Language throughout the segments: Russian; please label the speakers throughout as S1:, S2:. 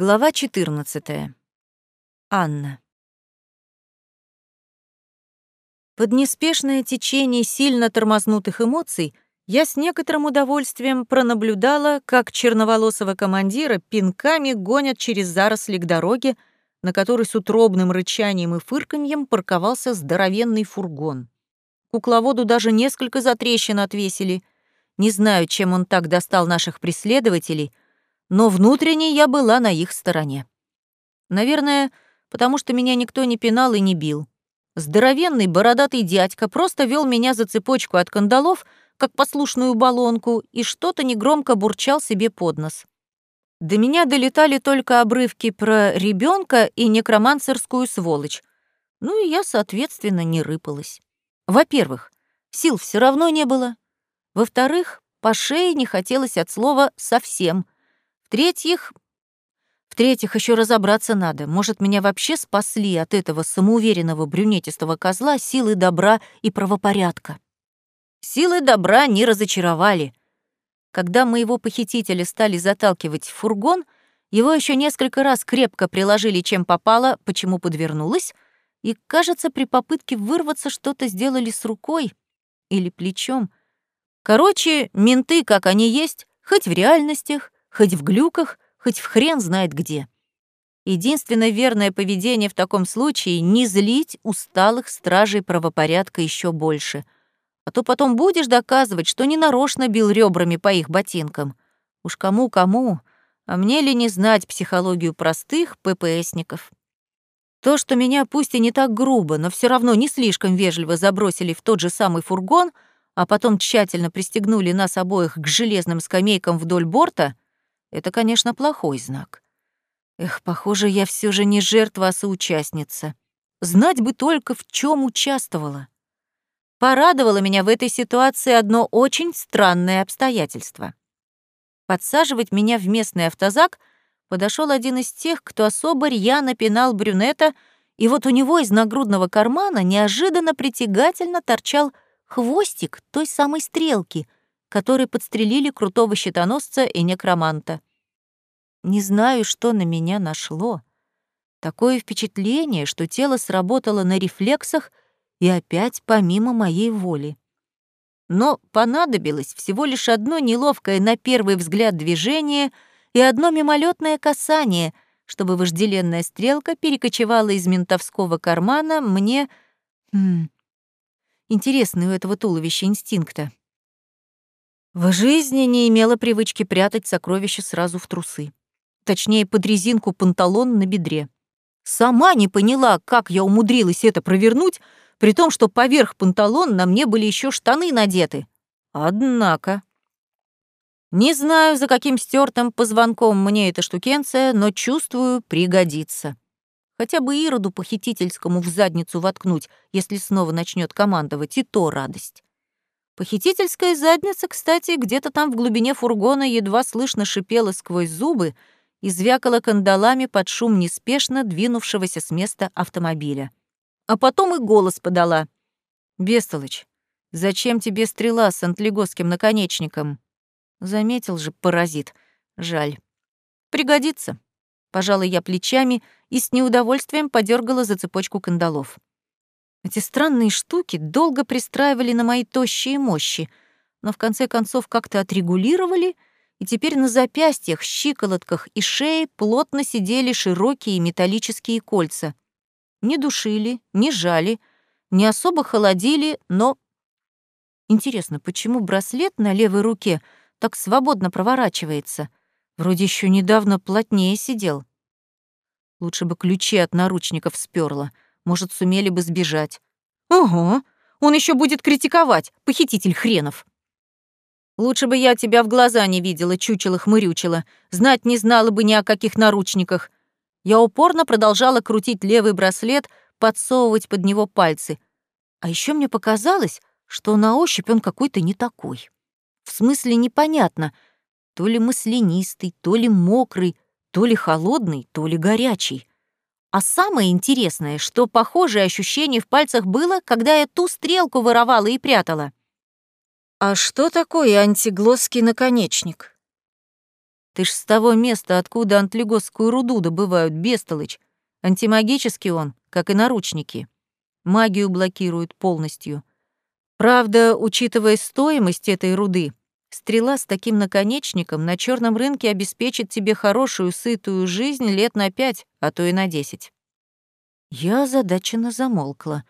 S1: Глава 14. Анна. Под неспешное течение сильно тормознутых эмоций я с некоторым удовольствием пронаблюдала, как черноволосого командира пинками гонят через заросли к дороге, на которой с утробным рычанием и фырканьем парковался здоровенный фургон. Кукловоду даже несколько затрещин отвесили. Не знаю, чем он так достал наших преследователей — но внутренне я была на их стороне. Наверное, потому что меня никто не пинал и не бил. Здоровенный бородатый дядька просто вел меня за цепочку от кандалов, как послушную баллонку, и что-то негромко бурчал себе под нос. До меня долетали только обрывки про ребенка и некромансерскую сволочь. Ну и я, соответственно, не рыпалась. Во-первых, сил все равно не было. Во-вторых, по шее не хотелось от слова «совсем», в-третьих... В-третьих, еще разобраться надо. Может, меня вообще спасли от этого самоуверенного брюнетистого козла силы добра и правопорядка. Силы добра не разочаровали. Когда моего похитителя стали заталкивать в фургон, его еще несколько раз крепко приложили, чем попало, почему подвернулась, и, кажется, при попытке вырваться что-то сделали с рукой или плечом. Короче, менты, как они есть, хоть в реальностях, хоть в глюках, хоть в хрен знает где. Единственное верное поведение в таком случае — не злить усталых стражей правопорядка еще больше. А то потом будешь доказывать, что ненарочно бил ребрами по их ботинкам. Уж кому-кому, а мне ли не знать психологию простых ППСников? То, что меня пусть и не так грубо, но все равно не слишком вежливо забросили в тот же самый фургон, а потом тщательно пристегнули нас обоих к железным скамейкам вдоль борта — это, конечно, плохой знак. Эх, похоже, я все же не жертва, а соучастница. Знать бы только, в чем участвовала. Порадовало меня в этой ситуации одно очень странное обстоятельство. Подсаживать меня в местный автозак подошел один из тех, кто особо рьяно пинал брюнета, и вот у него из нагрудного кармана неожиданно притягательно торчал хвостик той самой стрелки — которые подстрелили крутого щитоносца и некроманта. Не знаю, что на меня нашло. Такое впечатление, что тело сработало на рефлексах и опять помимо моей воли. Но понадобилось всего лишь одно неловкое на первый взгляд движение и одно мимолетное касание, чтобы вожделенная стрелка перекочевала из ментовского кармана мне... Хм, интересный у этого туловища инстинкта. В жизни не имела привычки прятать сокровища сразу в трусы. Точнее, под резинку панталон на бедре. Сама не поняла, как я умудрилась это провернуть, при том, что поверх панталон на мне были еще штаны надеты. Однако... Не знаю, за каким стертым позвонком мне эта штукенция, но чувствую, пригодится. Хотя бы Ироду похитительскому в задницу воткнуть, если снова начнет командовать, и то радость. Похитительская задница, кстати, где-то там в глубине фургона едва слышно шипела сквозь зубы и звякала кандалами под шум неспешно двинувшегося с места автомобиля. А потом и голос подала. «Бестолочь, зачем тебе стрела с антлигосским наконечником?» Заметил же паразит. Жаль. «Пригодится». Пожалуй, я плечами и с неудовольствием подергала за цепочку кандалов. Эти странные штуки долго пристраивали на мои тощие мощи, но в конце концов как-то отрегулировали, и теперь на запястьях, щиколотках и шее плотно сидели широкие металлические кольца. Не душили, не жали, не особо холодили, но... Интересно, почему браслет на левой руке так свободно проворачивается? Вроде еще недавно плотнее сидел. Лучше бы ключи от наручников сперла — может, сумели бы сбежать. Ого, он еще будет критиковать, похититель хренов. Лучше бы я тебя в глаза не видела, чучела-хмырючила, знать не знала бы ни о каких наручниках. Я упорно продолжала крутить левый браслет, подсовывать под него пальцы. А еще мне показалось, что на ощупь он какой-то не такой. В смысле непонятно, то ли маслянистый, то ли мокрый, то ли холодный, то ли горячий. А самое интересное, что похожее ощущение в пальцах было, когда я ту стрелку воровала и прятала. А что такое антиглосский наконечник? Ты ж с того места, откуда антлигосскую руду добывают, бестолочь. Антимагический он, как и наручники. Магию блокирует полностью. Правда, учитывая стоимость этой руды, стрела с таким наконечником на черном рынке обеспечит тебе хорошую, сытую жизнь лет на пять, а то и на десять. Я озадаченно замолкла.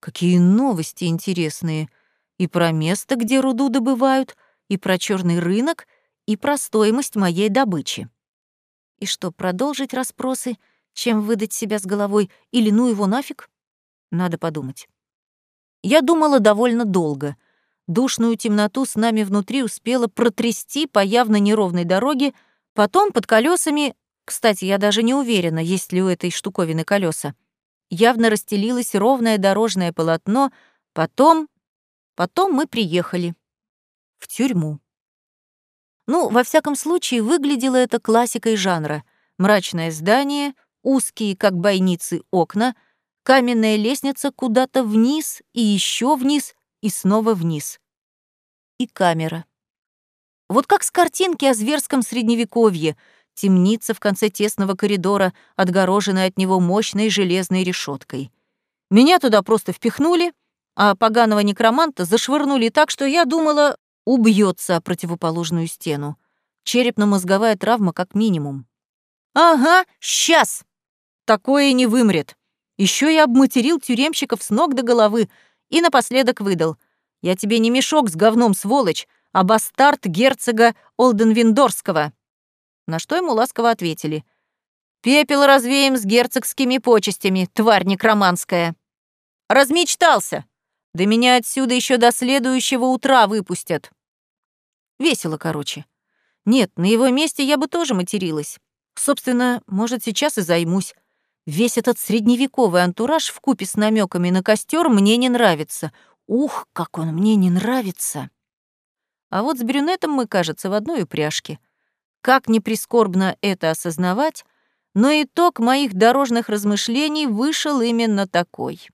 S1: Какие новости интересные. И про место, где руду добывают, и про черный рынок, и про стоимость моей добычи. И что, продолжить расспросы, чем выдать себя с головой, или ну его нафиг? Надо подумать. Я думала довольно долго. Душную темноту с нами внутри успела протрясти по явно неровной дороге, потом под колесами, кстати, я даже не уверена, есть ли у этой штуковины колеса, явно расстелилось ровное дорожное полотно, потом... Потом мы приехали. В тюрьму. Ну, во всяком случае, выглядело это классикой жанра. Мрачное здание, узкие, как бойницы, окна, каменная лестница куда-то вниз и еще вниз и снова вниз. И камера. Вот как с картинки о зверском средневековье, темница в конце тесного коридора, отгороженная от него мощной железной решеткой. Меня туда просто впихнули, а поганого некроманта зашвырнули так, что я думала, убьется о противоположную стену. Черепно-мозговая травма как минимум. «Ага, сейчас!» Такое не вымрет. Еще и обматерил тюремщиков с ног до головы и напоследок выдал. «Я тебе не мешок с говном, сволочь, а бастард герцога Олденвиндорского». На что ему ласково ответили. «Пепел развеем с герцогскими почестями, тварь некроманская». «Размечтался! Да меня отсюда еще до следующего утра выпустят». Весело, короче. Нет, на его месте я бы тоже материлась. Собственно, может, сейчас и займусь. Весь этот средневековый антураж в купе с намеками на костер мне не нравится. Ух, как он мне не нравится. А вот с брюнетом мы, кажется, в одной упряжке. Как не прискорбно это осознавать, но итог моих дорожных размышлений вышел именно такой.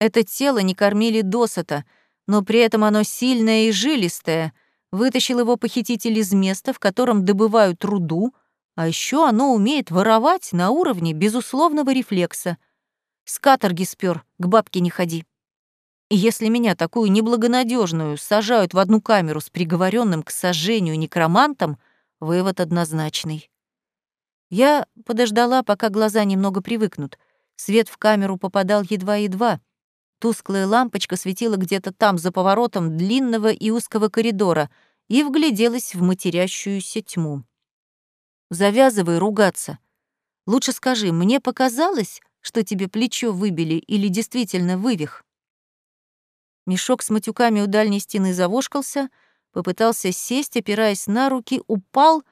S1: Это тело не кормили досыта, но при этом оно сильное и жилистое. Вытащил его похититель из места, в котором добывают руду, а еще оно умеет воровать на уровне безусловного рефлекса. С каторги спер, к бабке не ходи. И если меня, такую неблагонадежную, сажают в одну камеру с приговоренным к сожжению некромантом, вывод однозначный. Я подождала, пока глаза немного привыкнут. Свет в камеру попадал едва-едва. Тусклая лампочка светила где-то там, за поворотом длинного и узкого коридора, и вгляделась в матерящуюся тьму. Завязывай ругаться. Лучше скажи, мне показалось, что тебе плечо выбили или действительно вывих?» Мешок с матюками у дальней стены завошкался, попытался сесть, опираясь на руки, упал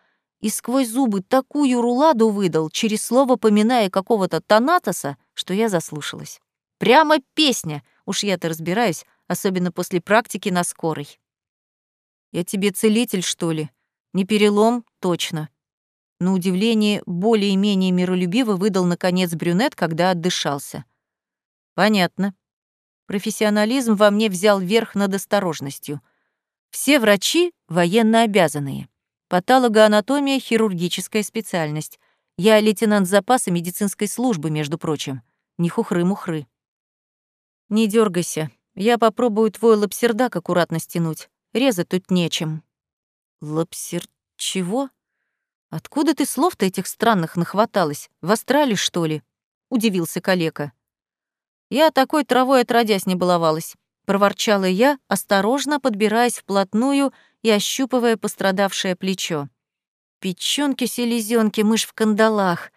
S1: и сквозь зубы такую руладу выдал, через слово поминая какого-то Танатоса, что я заслушалась. Прямо песня, уж я-то разбираюсь, особенно после практики на скорой. «Я тебе целитель, что ли? Не перелом, точно. На удивление, более-менее миролюбиво выдал, наконец, брюнет, когда отдышался. «Понятно. Профессионализм во мне взял верх над осторожностью. Все врачи — военно обязанные. Патологоанатомия — хирургическая специальность. Я лейтенант запаса медицинской службы, между прочим. Не хухры-мухры. Не дергайся. Я попробую твой лапсердак аккуратно стянуть. Резать тут нечем. Лапсер... чего? «Откуда ты слов-то этих странных нахваталась? В Астрале, что ли?» — удивился калека. «Я такой травой отродясь не баловалась», — проворчала я, осторожно подбираясь вплотную и ощупывая пострадавшее плечо. Печёнки, селезёнки, мышь в кандалах.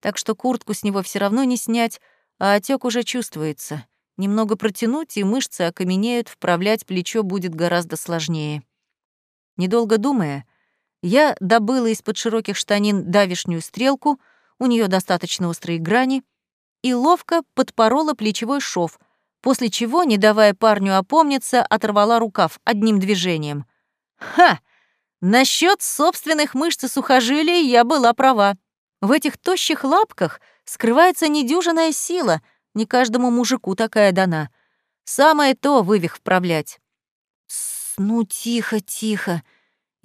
S1: Так что куртку с него все равно не снять, а отек уже чувствуется. Немного протянуть, и мышцы окаменеют, вправлять плечо будет гораздо сложнее. Недолго думая, я добыла из-под широких штанин давишнюю стрелку, у нее достаточно острые грани, и ловко подпорола плечевой шов, после чего, не давая парню опомниться, оторвала рукав одним движением. Ха! Насчет собственных мышц и сухожилий я была права. В этих тощих лапках скрывается недюжинная сила, не каждому мужику такая дана. Самое то вывих вправлять. «Ну, тихо, тихо»,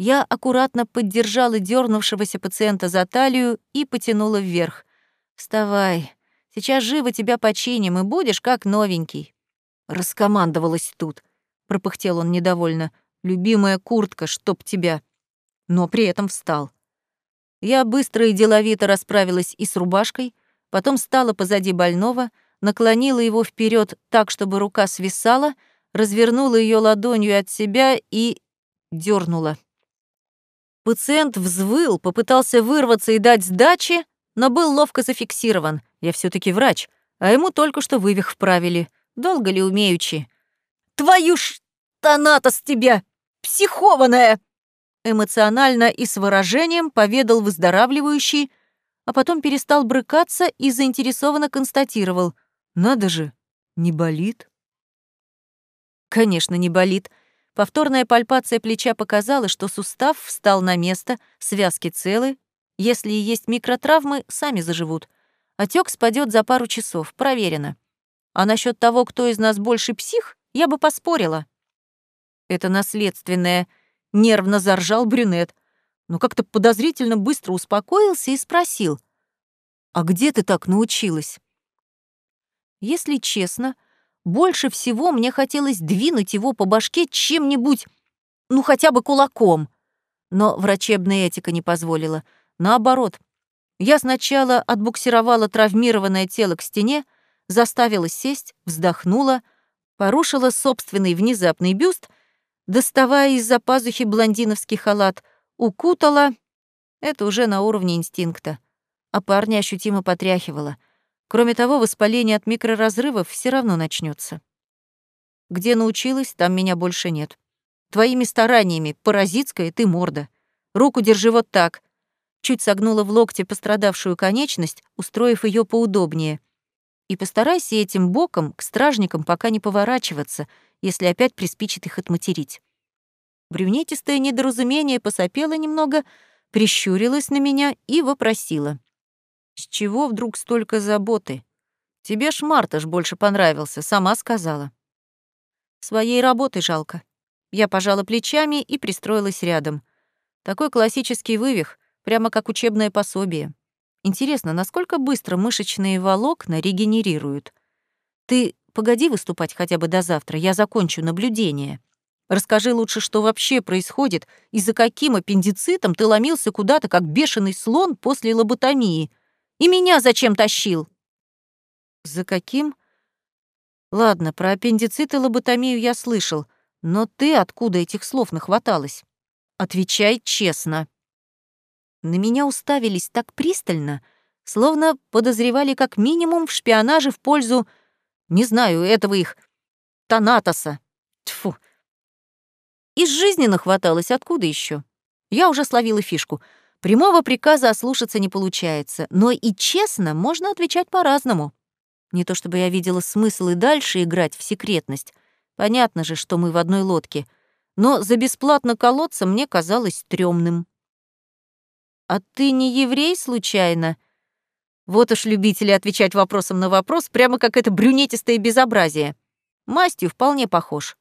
S1: Я аккуратно поддержала дернувшегося пациента за талию и потянула вверх. «Вставай, сейчас живо тебя починим, и будешь как новенький». Раскомандовалась тут. Пропыхтел он недовольно. «Любимая куртка, чтоб тебя». Но при этом встал. Я быстро и деловито расправилась и с рубашкой, потом стала позади больного, наклонила его вперед так, чтобы рука свисала, развернула ее ладонью от себя и дернула. Пациент взвыл, попытался вырваться и дать сдачи, но был ловко зафиксирован. Я все таки врач, а ему только что вывих вправили. Долго ли умеючи? «Твою ж с тебя, психованная!» Эмоционально и с выражением поведал выздоравливающий, а потом перестал брыкаться и заинтересованно констатировал. «Надо же, не болит?» Конечно, не болит. Повторная пальпация плеча показала, что сустав встал на место, связки целы. Если и есть микротравмы, сами заживут. Отек спадет за пару часов, проверено. А насчет того, кто из нас больше псих, я бы поспорила. Это наследственное. Нервно заржал брюнет, но как-то подозрительно быстро успокоился и спросил. «А где ты так научилась?» Если честно, больше всего мне хотелось двинуть его по башке чем-нибудь, ну хотя бы кулаком. Но врачебная этика не позволила. Наоборот, я сначала отбуксировала травмированное тело к стене, заставила сесть, вздохнула, порушила собственный внезапный бюст, доставая из-за пазухи блондиновский халат, укутала. Это уже на уровне инстинкта. А парня ощутимо потряхивала — Кроме того, воспаление от микроразрывов все равно начнется. Где научилась, там меня больше нет. Твоими стараниями, паразитская ты морда. Руку держи вот так. Чуть согнула в локте пострадавшую конечность, устроив ее поудобнее. И постарайся этим боком к стражникам пока не поворачиваться, если опять приспичит их отматерить. Брюнетистое недоразумение посопело немного, прищурилась на меня и вопросила. С чего вдруг столько заботы? Тебе ж Марташ больше понравился, сама сказала. Своей работы жалко. Я пожала плечами и пристроилась рядом. Такой классический вывих, прямо как учебное пособие. Интересно, насколько быстро мышечные волокна регенерируют? Ты погоди выступать хотя бы до завтра, я закончу наблюдение. Расскажи лучше, что вообще происходит и за каким аппендицитом ты ломился куда-то, как бешеный слон после лоботомии. И меня зачем тащил?» «За каким?» «Ладно, про аппендицит и лоботомию я слышал, но ты откуда этих слов нахваталась? Отвечай честно». На меня уставились так пристально, словно подозревали как минимум в шпионаже в пользу, не знаю, этого их, Танатоса. Тьфу. Из жизни нахваталась, откуда еще? Я уже словила фишку — Прямого приказа ослушаться не получается, но и честно можно отвечать по-разному. Не то чтобы я видела смысл и дальше играть в секретность. Понятно же, что мы в одной лодке. Но за бесплатно колоться мне казалось стрёмным. «А ты не еврей, случайно?» Вот уж любители отвечать вопросом на вопрос, прямо как это брюнетистое безобразие. Мастью вполне похож.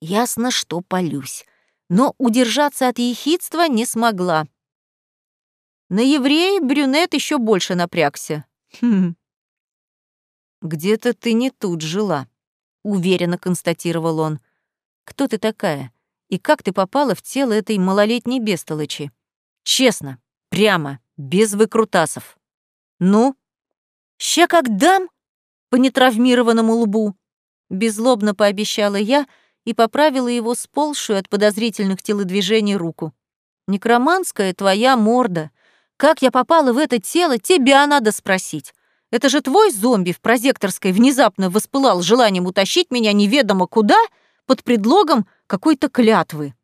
S1: Ясно, что полюсь. Но удержаться от ехидства не смогла. На еврея брюнет еще больше напрягся. Хм. «Где-то ты не тут жила», — уверенно констатировал он. «Кто ты такая? И как ты попала в тело этой малолетней бестолочи? Честно, прямо, без выкрутасов. Ну? Ща как дам по нетравмированному лбу?» Беззлобно пообещала я и поправила его сползшую от подозрительных телодвижений руку. «Некроманская твоя морда», как я попала в это тело, тебя надо спросить. Это же твой зомби в прозекторской внезапно воспылал желанием утащить меня неведомо куда под предлогом какой-то клятвы.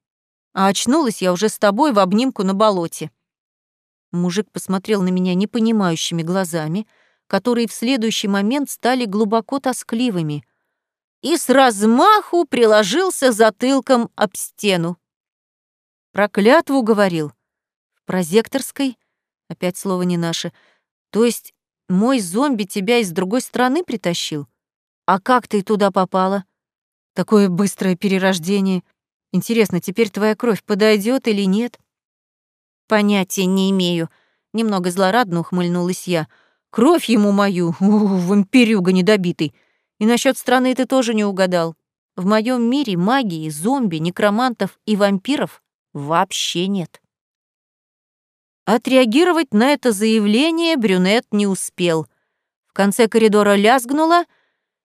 S1: А очнулась я уже с тобой в обнимку на болоте. Мужик посмотрел на меня непонимающими глазами, которые в следующий момент стали глубоко тоскливыми, и с размаху приложился затылком об стену. Про клятву говорил. В прозекторской Опять слово не наше. То есть мой зомби тебя из другой страны притащил? А как ты туда попала? Такое быстрое перерождение. Интересно, теперь твоя кровь подойдет или нет? Понятия не имею. Немного злорадно ухмыльнулась я. Кровь ему мою, у, вампирюга недобитый. И насчет страны ты тоже не угадал. В моем мире магии, зомби, некромантов и вампиров вообще нет. Отреагировать на это заявление брюнет не успел. В конце коридора лязгнуло,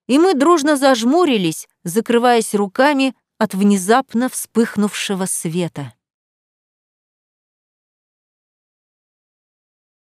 S1: и мы дружно зажмурились, закрываясь руками от внезапно вспыхнувшего света.